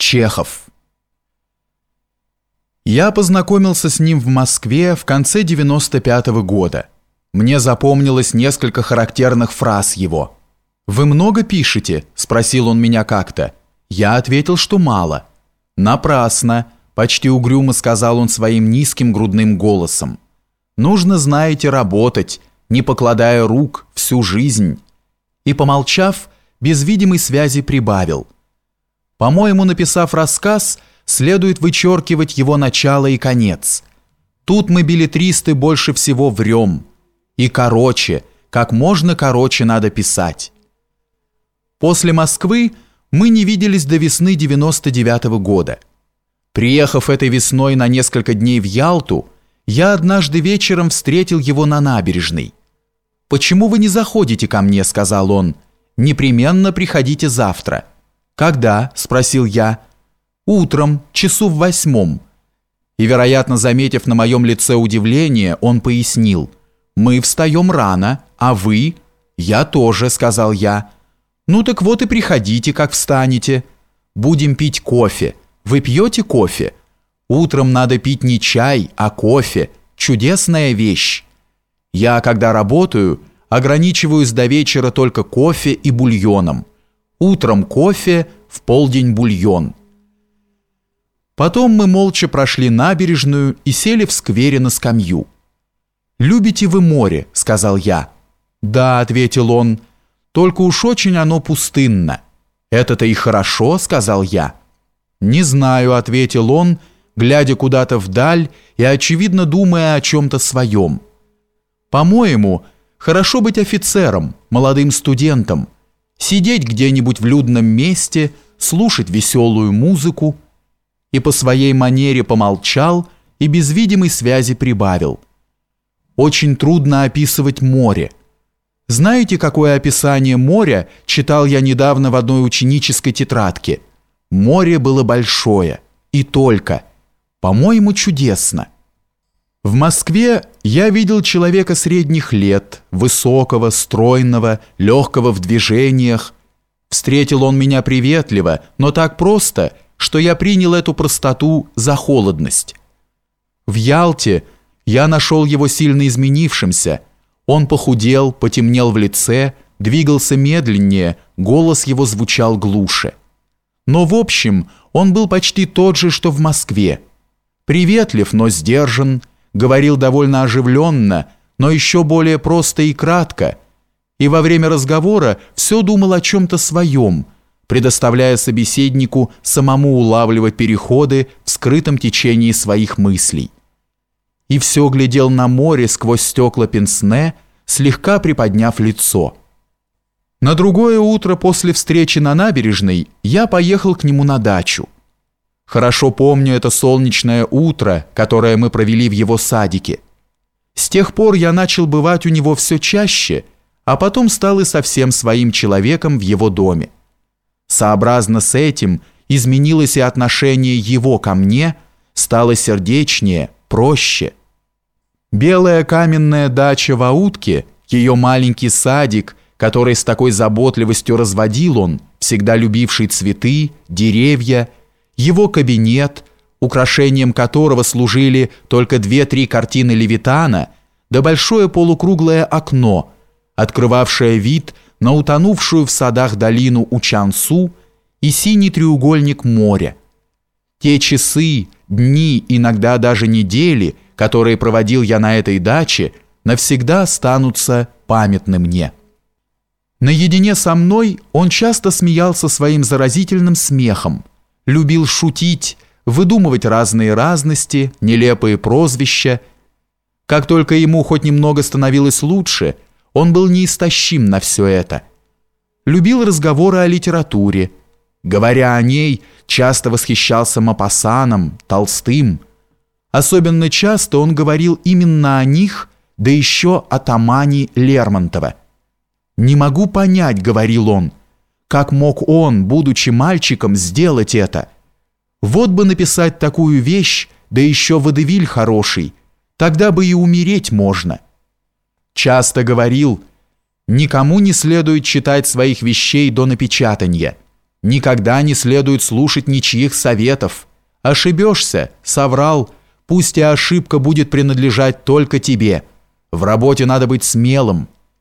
Чехов. Я познакомился с ним в Москве в конце 95 -го года. Мне запомнилось несколько характерных фраз его. «Вы много пишете?» – спросил он меня как-то. Я ответил, что мало. «Напрасно», – почти угрюмо сказал он своим низким грудным голосом. «Нужно, знаете, работать, не покладая рук всю жизнь». И, помолчав, без видимой связи прибавил – по-моему, написав рассказ, следует вычеркивать его начало и конец. Тут мы, билетристы, больше всего врем. И короче, как можно короче надо писать. После Москвы мы не виделись до весны 99 -го года. Приехав этой весной на несколько дней в Ялту, я однажды вечером встретил его на набережной. «Почему вы не заходите ко мне?» – сказал он. «Непременно приходите завтра». «Когда?» – спросил я. «Утром, часу в восьмом». И, вероятно, заметив на моем лице удивление, он пояснил. «Мы встаем рано, а вы?» «Я тоже», – сказал я. «Ну так вот и приходите, как встанете. Будем пить кофе. Вы пьете кофе?» «Утром надо пить не чай, а кофе. Чудесная вещь. Я, когда работаю, ограничиваюсь до вечера только кофе и бульоном. Утром кофе, в полдень бульон. Потом мы молча прошли набережную и сели в сквере на скамью. «Любите вы море?» – сказал я. «Да», – ответил он, – «только уж очень оно пустынно». «Это-то и хорошо», – сказал я. «Не знаю», – ответил он, глядя куда-то вдаль и, очевидно, думая о чем-то своем. «По-моему, хорошо быть офицером, молодым студентом, сидеть где-нибудь в людном месте, слушать веселую музыку, и по своей манере помолчал и без видимой связи прибавил. Очень трудно описывать море. Знаете, какое описание моря читал я недавно в одной ученической тетрадке? Море было большое, и только. По-моему, чудесно. В Москве я видел человека средних лет, высокого, стройного, легкого в движениях. Встретил он меня приветливо, но так просто, что я принял эту простоту за холодность. В Ялте я нашел его сильно изменившимся. Он похудел, потемнел в лице, двигался медленнее, голос его звучал глуше. Но в общем он был почти тот же, что в Москве. Приветлив, но сдержан, говорил довольно оживленно, но еще более просто и кратко, и во время разговора все думал о чем-то своем, предоставляя собеседнику самому улавливать переходы в скрытом течении своих мыслей. И все глядел на море сквозь стекла пенсне, слегка приподняв лицо. На другое утро после встречи на набережной я поехал к нему на дачу. Хорошо помню это солнечное утро, которое мы провели в его садике. С тех пор я начал бывать у него все чаще, а потом стал и совсем своим человеком в его доме. Сообразно с этим изменилось и отношение его ко мне, стало сердечнее, проще. Белая каменная дача в Аутке, ее маленький садик, который с такой заботливостью разводил он, всегда любивший цветы, деревья – его кабинет, украшением которого служили только две-три картины Левитана, да большое полукруглое окно, открывавшее вид на утонувшую в садах долину Учансу и синий треугольник моря. Те часы, дни, иногда даже недели, которые проводил я на этой даче, навсегда останутся памятны мне. Наедине со мной он часто смеялся своим заразительным смехом, любил шутить, выдумывать разные разности, нелепые прозвища. Как только ему хоть немного становилось лучше, он был неистощим на все это. Любил разговоры о литературе. Говоря о ней, часто восхищался Мапассаном, Толстым. Особенно часто он говорил именно о них, да еще о Тамане Лермонтова. «Не могу понять», — говорил он, — как мог он, будучи мальчиком, сделать это? Вот бы написать такую вещь, да еще водевиль хороший, тогда бы и умереть можно. Часто говорил, никому не следует читать своих вещей до напечатания. Никогда не следует слушать ничьих советов. Ошибешься, соврал, пусть и ошибка будет принадлежать только тебе. В работе надо быть смелым,